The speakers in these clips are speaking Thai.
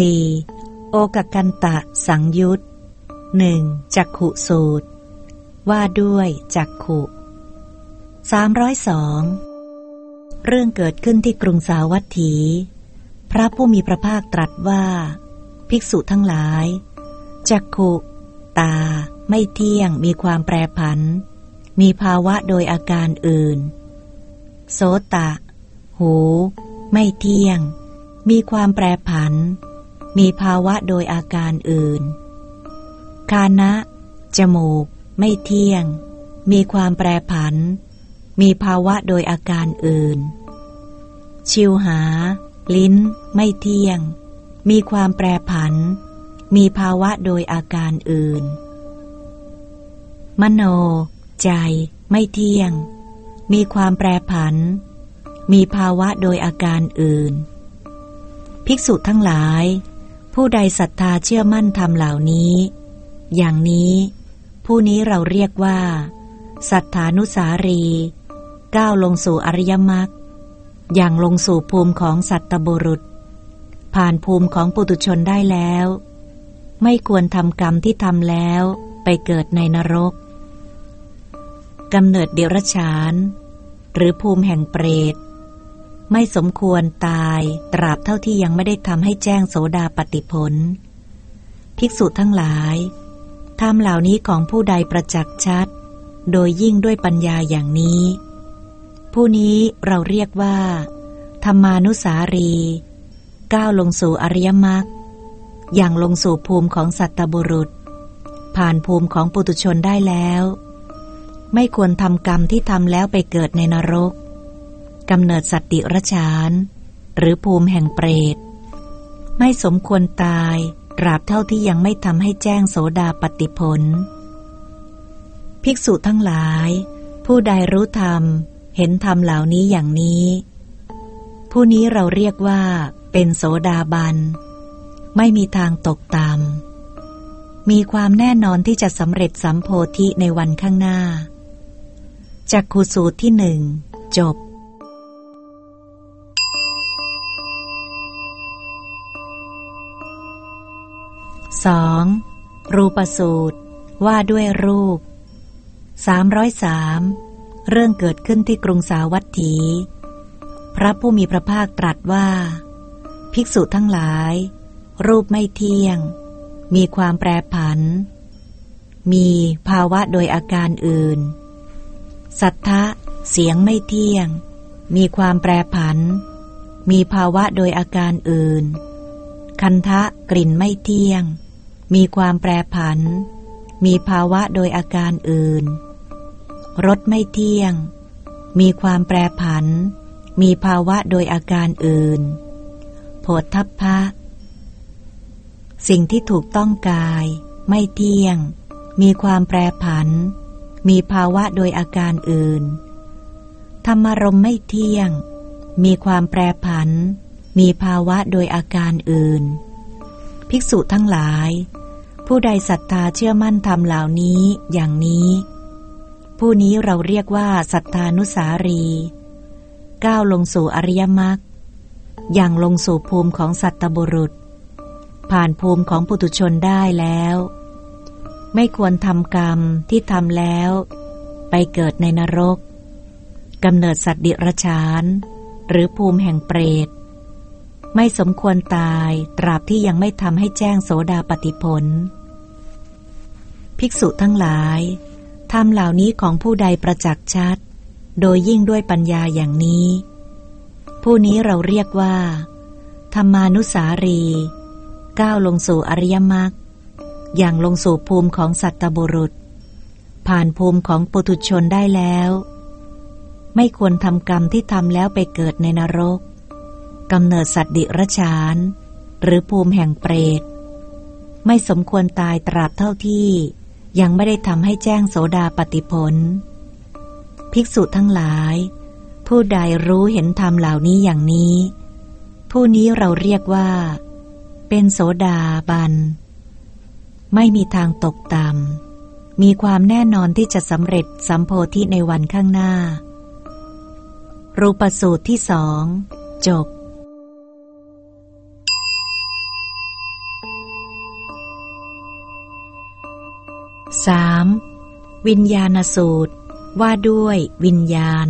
4. โอกกันตะสังยุตหนึ่งจักขุสูตร ว่าด้วยจักขุ302เรื่องเกิดขึ้นที่กรุงสาวัตถี พระผู้มีพระภาคตรัสว่า ภิกษุทั้งหลาย จักขุ ตา ไม่เที่ยงมีความแปรผัน มีภาวะโดยอาการอื่น โสตะ หู ไม่เที่ยง มีความแปรผัน มีภาวะโดยอาการอื่น คานะ จมูก ไม่เที่ยง มีความแปรผัน มีภาวะโดยอาการอื่น ชิวหา ลิ้น ไม่เที่ยง มีความแปรผัน มีภาวะโดยอาการอื่น มโน ใจ ไม่เที่ยง มีความแปรผัน มีภาวะโดยอาการอื่น ภิกษุทั้งหลาย ผู้ใดศรัทธาเชื่อมั่นธรรมเหล่านี้ อย่างนี้ ผู้นี้เราเรียกว่า สัทธานุสารี ก้าวลงสู่อริยมรรคอย่างลงสู่ภูมิของสัตตบุรุษ ผ่านภูมิของปุตุชนได้แล้ว ไม่ควรทำกรรมที่ทำแล้วไปเกิดในนรกกำเนิดเดรัจฉาน หรือภูมิแห่งเปรต ไม่สมควรตายตราบเท่าที่ยังไม่ได้ทำให้แจ้งโสดาปฏิผลภิกษุทั้งหลายธรรมเหล่านี้ของผู้ใดประจักษ์ชัด โดยยิ่งด้วยปัญญาอย่างนี้ ผู้นี้เราเรียกว่า ธรรมานุสารี ก้าวลงสู่อริยมรรคอย่างลงสู่ภูมิของสัตตบุรุษ ผ่านภูมิของปุตุชนได้แล้ว ไม่ควรทำกรรมที่ทำแล้วไปเกิดในนรก กำเนิดสัตติรชาน หรือภูมิแห่งเปรต ไม่สมควรตายตราบเท่าที่ยังไม่ทำให้แจ้งโสดาปฏิผลภิกษุทั้งหลาย ผู้ใดรู้ธรรม เห็นธรรมเหล่านี้อย่างนี้ ผู้นี้เราเรียกว่าเป็นโสดาบัน ไม่มีทางตกตามมีความแน่นอนที่จะสำเร็จสัมโพธิในวันข้างหน้าจากคูสูตรที่หนึ่งจบ 2. รูปสูตร ว่าด้วยรูป 303 เรื่องเกิดขึ้นที่กรุงสาวัตถี พระผู้มีพระภาคตรัสว่า ภิกษุทั้งหลาย รูปไม่เที่ยง มีความแปรผัน มีภาวะโดยอาการอื่น สัทธะเสียงไม่เที่ยง มีความแปรผัน มีภาวะโดยอาการอื่น คันทะกลิ่นไม่เที่ยง มีความแปรผัน มีภาวะโดยอาการอื่น รสไม่เที่ยง มีความแปรผัน มีภาวะโดยอาการอื่น โผฏทัพพะ สิ่งที่ถูกต้องกาย ไม่เที่ยง มีความแปรผัน มีภาวะโดยอาการอื่น ธรรมารมไม่เที่ยง มีความแปรผัน มีภาวะโดยอาการอื่นภิกษุทั้งหลาย ผู้ใดศรัทธาเชื่อมั่นธรรมเหล่านี้ อย่างนี้ ผู้นี้เราเรียกว่าศรัทธานุสารี ก้าวลงสู่อริยมรรคอย่างลงสู่ภูมิของสัตตบุรุษ ผ่านภูมิของปุตุชนได้แล้ว ไม่ควรทำกรรมที่ทำแล้ว ไปเกิดในนรกกำเนิดสัตว์ดิรชาน หรือภูมิแห่งเปรต ไม่สมควรตายตราบที่ยังไม่ทำให้แจ้งโสดาปฏิผล ภิกษุทั้งหลายทำเหล่านี้ของผู้ใดประจักษ์ชัด โดยยิ่งด้วยปัญญาอย่างนี้ ผู้นี้เราเรียกว่า ธรรมานุสารี ก้าวลงสู่อริยมรรคอย่างลงสู่ภูมิของสัตตบุรุษ ผ่านภูมิของปุถุชนได้แล้ว ไม่ควรทำกรรมที่ทำแล้วไปเกิดในนรกกำเนิดสัตว์ดิรชาน หรือภูมิแห่งเปรต ไม่สมควรตายตราบเท่าที่ ยังไม่ได้ทำให้แจ้งโสดาปฏิผลภิกษุทั้งหลาย ผู้ใดรู้เห็นธรรมเหล่านี้อย่างนี้ ผู้นี้เราเรียกว่า เป็นโสดาบัน ไม่มีทางตกต่ำมีความแน่นอนที่จะสำเร็จสัมโพธิในวันข้างหน้า รูปสูตรที่สองจบ 3. วิญญาณสูตร ว่าด้วยวิญญาณ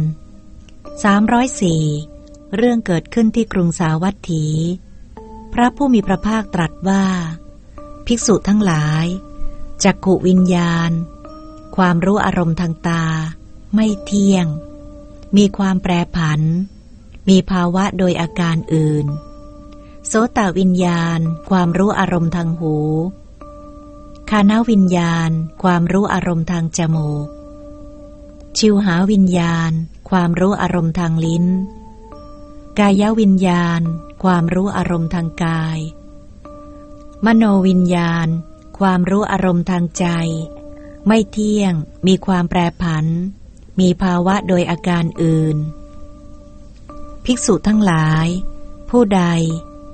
304 เรื่องเกิดขึ้นที่กรุงสาวัตถี พระผู้มีพระภาคตรัสว่า ภิกษุทั้งหลายจักขุวิญญาณ ความรู้อารมณ์ทางตา ไม่เที่ยง มีความแปรผัน มีภาวะโดยอาการอื่น โสตวิญญาณ ความรู้อารมณ์ทางหู คานวิญญาณ ความรู้อารมณ์ทางจมูก ชิวหาวิญญาณ ความรู้อารมณ์ทางลิ้น กายวิญญาณ ความรู้อารมณ์ทางกาย มโนวิญญาณ ความรู้อารมณ์ทางใจ ไม่เที่ยง มีความแปรผัน มีภาวะโดยอาการอื่น ภิกษุทั้งหลาย ผู้ใด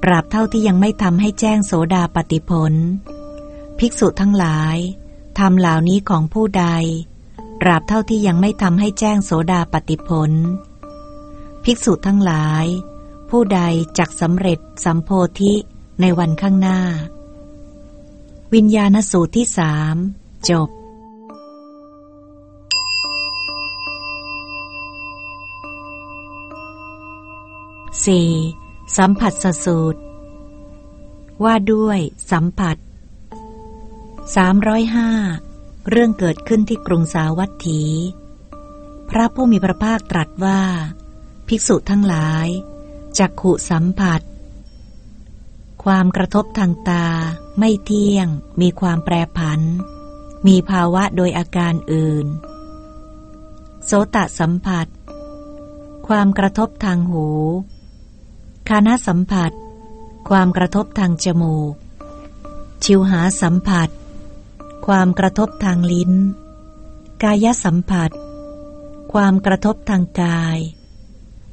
ปราบเท่าที่ยังไม่ทำให้แจ้งโสดาปฏิผล ภิกษุทั้งหลายทำเหล่านี้ของผู้ใดตราบเท่าที่ยังไม่ทำให้แจ้งโสดาปฏิผลภิกษุทั้งหลาย ผู้ใดจักสำเร็จสัมโพธิในวันข้างหน้า วิญญาณสูตรที่สามจบสี่สัมผัสสูตร ว่าด้วยสัมผัส 305 เรื่องเกิดขึ้นที่กรุงสาวัตถี พระผู้มีพระภาคตรัสว่า ภิกษุทั้งหลาย จักขุสัมผัส ความกระทบทางตา ไม่เที่ยง มีความแปรผัน มีภาวะโดยอาการอื่น โสตสัมผัส ความกระทบทางหู คานาสัมผัส ความกระทบทางจมูก ชิวหาสัมผัส ความกระทบทางลิ้น กายสัมผัส ความกระทบทางกาย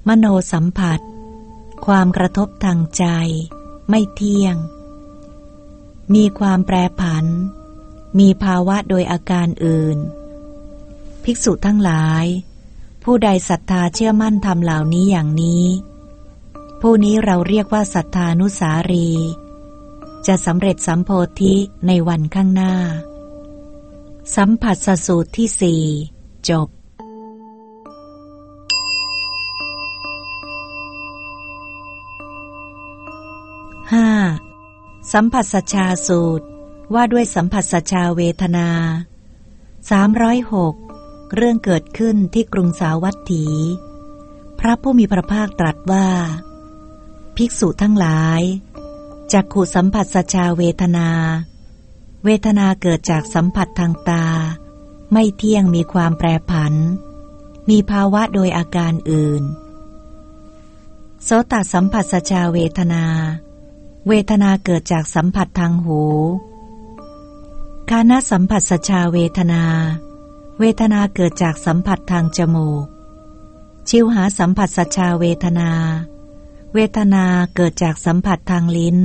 มโนสัมผัส ความกระทบทางใจ ไม่เที่ยง มีความแปรผัน มีภาวะโดยอาการอื่น ภิกษุทั้งหลาย ผู้ใดศรัทธาเชื่อมั่นทำเหล่านี้อย่างนี้ ผู้นี้เราเรียกว่าศรัทธานุสารีจะสำเร็จสัมโพธิในวันข้างหน้า สัมผัสสสูตรที่สี่จบห้าสัมผัสสชาสูตรว่าด้วยสัมผัสสชาเวทนาสามร้อยหกเรื่องเกิดขึ้นที่กรุงสาวัตถี พระผู้มีพระภาคตรัสว่า ภิกษุทั้งหลายจักขุสัมผัสสชาเวทนา เวทนาเกิดจากสัมผัสทางตา ไม่เที่ยงมีความแปรผัน มีภาวะโดยอาการอื่น โสตสัมผัสสชาเวทนา เวทนาเกิดจากสัมผัสทางหูคานาสัมผัสสชาเวทนา เวทนาเกิดจากสัมผัสทางจมูก ชิวหาสัมผัสสชาเวทนา เวทนาเกิดจากสัมผัสทางลิ้น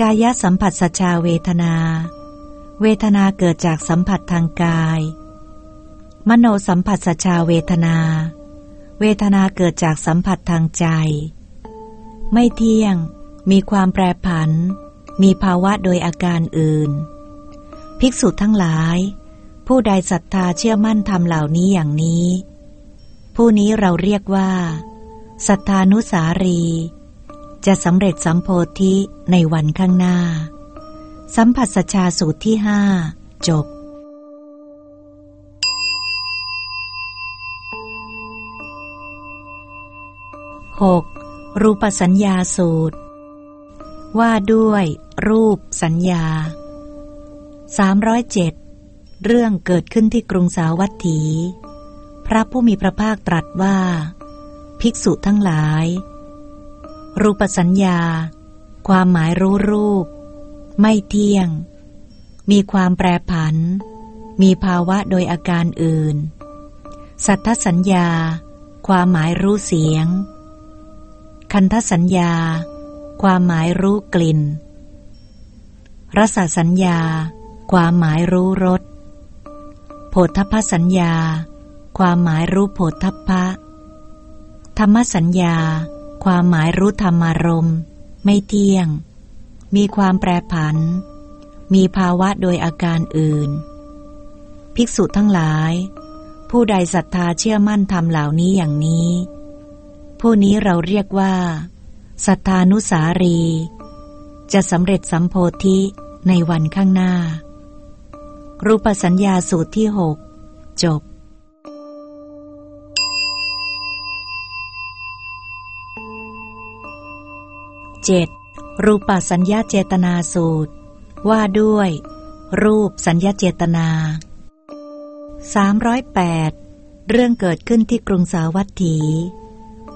กายสัมผัสสชาเวทนา เวทนาเกิดจากสัมผัสทางกาย มโนสัมผัสสชาเวทนา เวทนาเกิดจากสัมผัสทางใจ ไม่เที่ยง มีความแปรผัน มีภาวะโดยอาการอื่น ภิกษุทั้งหลาย ผู้ใดศรัทธาเชื่อมั่นทำเหล่านี้อย่างนี้ ผู้นี้เราเรียกว่าศรัทธานุสารี จะสำเร็จสัมโพธิในวันข้างหน้า สัมผัสชาสูตรที่ห้าจบหกรูปสัญญาสูตร ว่าด้วย รูปสัญญาสามร้อยเจ็ดเรื่องเกิดขึ้นที่กรุงสาวัตถี พระผู้มีพระภาคตรัสว่า ภิกษุทั้งหลาย รูปสัญญา ความหมายรู้รูป ไม่เที่ยง มีความแปรผัน มีภาวะโดยอาการอื่น สัทธสัญญา ความหมายรู้เสียง คันธสัญญา ความหมายรู้กลิ่น รสสัญญา ความหมายรู้รสโผฏฐพสัญญา ความหมายรู้โผฏฐพะธรรมสัญญา ความหมายรู้ธรรมารมณ์ ไม่เที่ยง มีความแปรผัน มีภาวะโดยอาการอื่น ภิกษุทั้งหลาย ผู้ใดศรัทธาเชื่อมั่นธรรมเหล่านี้อย่างนี้ ผู้นี้เราเรียกว่าศรัทธานุสารี จะสำเร็จสัมโพธิในวันข้างหน้า รูปสัญญาสูตรที่หกจบ 7. รูปสัญญาเจตนาสูตร ว่าด้วย รูปสัญญาเจตนา 308 เรื่องเกิดขึ้นที่กรุงสาวัตถี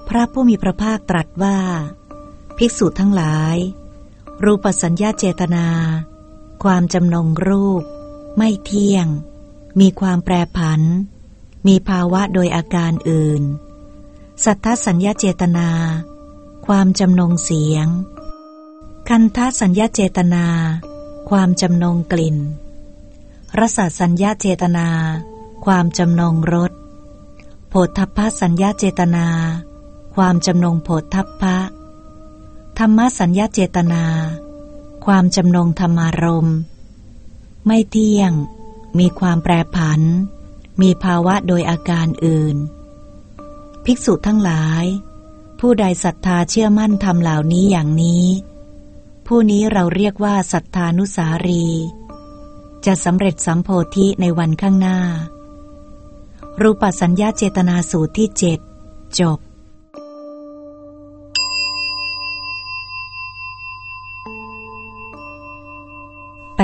พระผู้มีพระภาคตรัสว่า ภิกษุทั้งหลาย รูปสัญญาเจตนา ความจำนงรูป ไม่เที่ยง มีความแปรผัน มีภาวะโดยอาการอื่น สัทธสัญญาเจตนา ความจำนงเสียง คันธสัญญาเจตนา ความจำนงกลิ่น รสสัญญาเจตนา ความจำนงรสโผฏฐัพพสัญญาเจตนา ความจำนงโผฏฐัพพะ ธรรมสัญญาเจตนา ความจำนงธรรมารมไม่เที่ยง มีความแปรผัน มีภาวะโดยอาการอื่น ภิกษุทั้งหลาย ผู้ใดศรัทธาเชื่อมั่นทำเหล่านี้อย่างนี้ ผู้นี้เราเรียกว่าศรัทธานุสารี จะสำเร็จสัมโพธิในวันข้างหน้า รูปสัญญาเจตนาสูตรที่เจ็ดจบ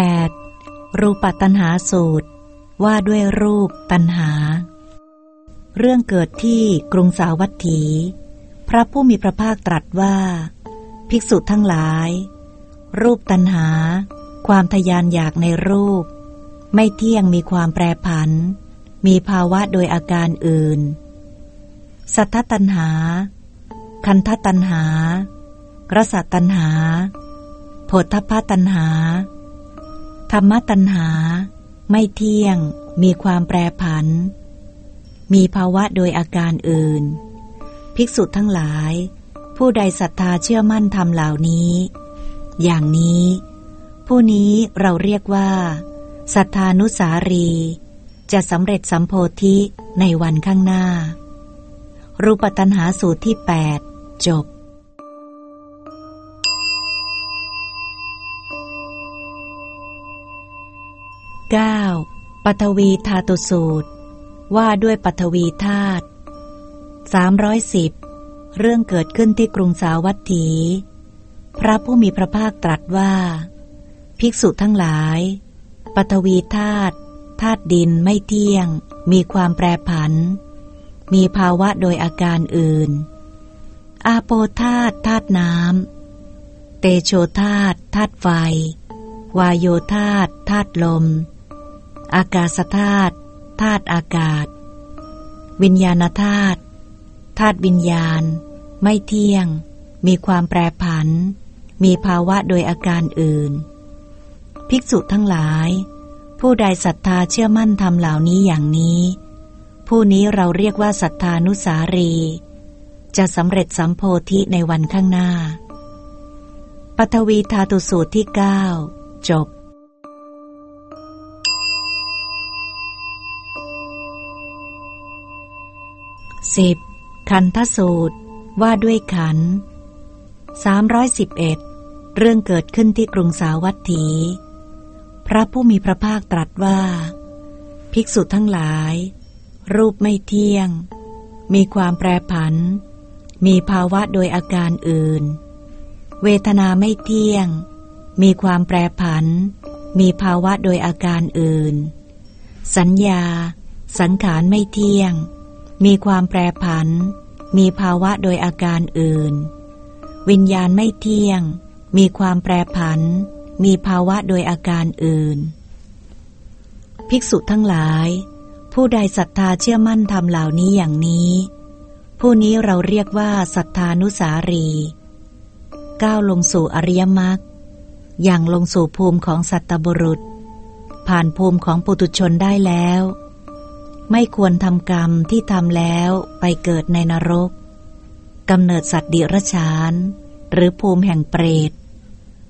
8. รูปตัณหาสูตร ว่าด้วยรูปตัณหา เรื่องเกิดที่กรุงสาวัตถี พระผู้มีพระภาคตรัสว่า ภิกษุทั้งหลาย รูปตัณหา ความทยานอยากในรูป ไม่เที่ยงมีความแปรผัน มีภาวะโดยอาการอื่น สัทธตัณหา คันธตัณหากระสัตตัณหาโพธพตัณหา ธรรมตัณหา ไม่เที่ยง มีความแปรผัน มีภาวะโดยอาการอื่น ภิกษุทั้งหลาย ผู้ใดศรัทธาเชื่อมั่นธรรมเหล่านี้ อย่างนี้ ผู้นี้เราเรียกว่าศรัทธานุสารี จะสำเร็จสัมโพธิในวันข้างหน้า รูปตัณหาสูตรที่ 8 จบ 9. ปัทวีธาตุสูตร ว่าด้วยปัทวีธาตุ 310 เรื่องเกิดขึ้นที่กรุงสาวัตถี พระผู้มีพระภาคตรัสว่า ภิกษุทั้งหลาย ปฐวีธาตุธาตุดินไม่เที่ยง มีความแปรผัน มีภาวะโดยอาการอื่น อาโปธาตุธาตุน้ำ เตโชธาตุธาตุไฟ วายโยธาตุธาตุลม อากาศธาตุธาตุอากาศ วิญญาณธาตุ ธาตุวิญญาณ ไม่เที่ยง มีความแปรผัน มีภาวะโดยอาการอื่น ภิกษุทั้งหลาย ผู้ใดศรัทธาเชื่อมั่นทำเหล่านี้อย่างนี้ ผู้นี้เราเรียกว่าศรัทธานุสารี จะสำเร็จสัมโพธิในวันข้างหน้าปัทวีธาตุสูตรที่เก้าจบสิบ ขันทสูตรว่าด้วยขัน311เรื่องเกิดขึ้นที่กรุงสาวัตถี พระผู้มีพระภาคตรัสว่า ภิกษุทั้งหลาย รูปไม่เที่ยง มีความแปรผัน มีภาวะโดยอาการอื่น เวทนาไม่เที่ยง มีความแปรผัน มีภาวะโดยอาการอื่น สัญญา สังขารไม่เที่ยง มีความแปรผัน มีภาวะโดยอาการอื่น วิญญาณไม่เที่ยง มีความแปรผัน มีภาวะโดยอาการอื่น ภิกษุทั้งหลาย ผู้ใดศรัทธาเชื่อมั่นทำเหล่านี้อย่างนี้ ผู้นี้เราเรียกว่าศรัทธานุสารี ก้าวลงสู่อริยมรรคอย่างลงสู่ภูมิของสัตตบุรุษ ผ่านภูมิของปุตุชนได้แล้ว ไม่ควรทำกรรมที่ทำแล้วไปเกิดในนรกกำเนิดสัตว์ดิรชาน หรือภูมิแห่งเปรต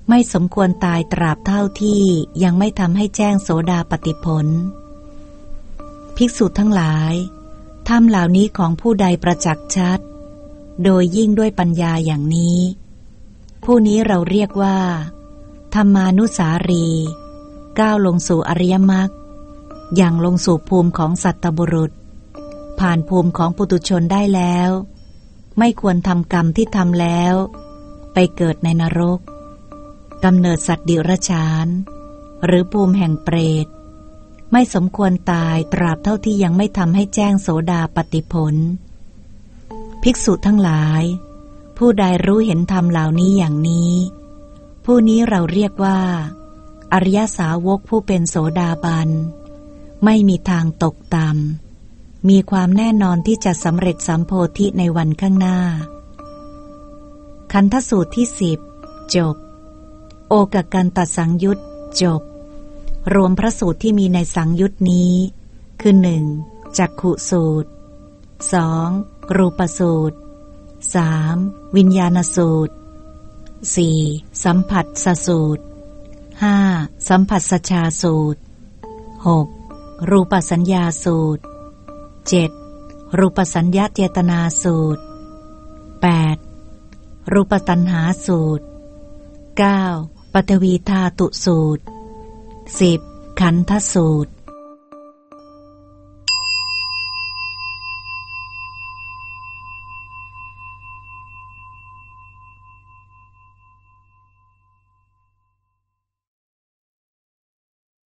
ไม่สมควรตายตราบเท่าที่ยังไม่ทำให้แจ้งโสดาปฏิผล ภิกษุทั้งหลายธรรมเหล่านี้ของผู้ใดประจักษ์ชัด โดยยิ่งด้วยปัญญาอย่างนี้ ผู้นี้เราเรียกว่า ธรรมานุสารี ก้าวลงสู่อริยมรรค อย่างลงสู่ภูมิของสัตตบุรุษ ผ่านภูมิของปุตุชนได้แล้ว ไม่ควรทำกรรมที่ทำแล้ว ไปเกิดในนรกกำเนิดสัตว์ดิรัจฉาน หรือภูมิแห่งเปรต ไม่สมควรตายตราบเท่าที่ยังไม่ทำให้แจ้งโสดาปฏิผล ภิกษุทั้งหลาย ผู้ใดรู้เห็นธรรมเหล่านี้อย่างนี้ ผู้นี้เราเรียกว่า อริยสาวกผู้เป็นโสดาบัน ไม่มีทางตกต่ำมีความแน่นอนที่จะสำเร็จสัมโพธิในวันข้างหน้า คันทสูตรที่สิบจบ โอกกันตัดสังยุตจบ รวมพระสูตรที่มีในสังยุตนี้ คือหนึ่งจักขุสูตรสองรูปสูตรสามวิญญาณสูตรสี่สัมผัสสสูตรห้าสัมผัสสชาสูตรหก รูปสัญญาสูตรเจ็ดรูปสัญญาเจตนาสูตรแปดรูปตัญหาสูตรเก้าปฐวีธาตุสูตรสิบขันธสูตร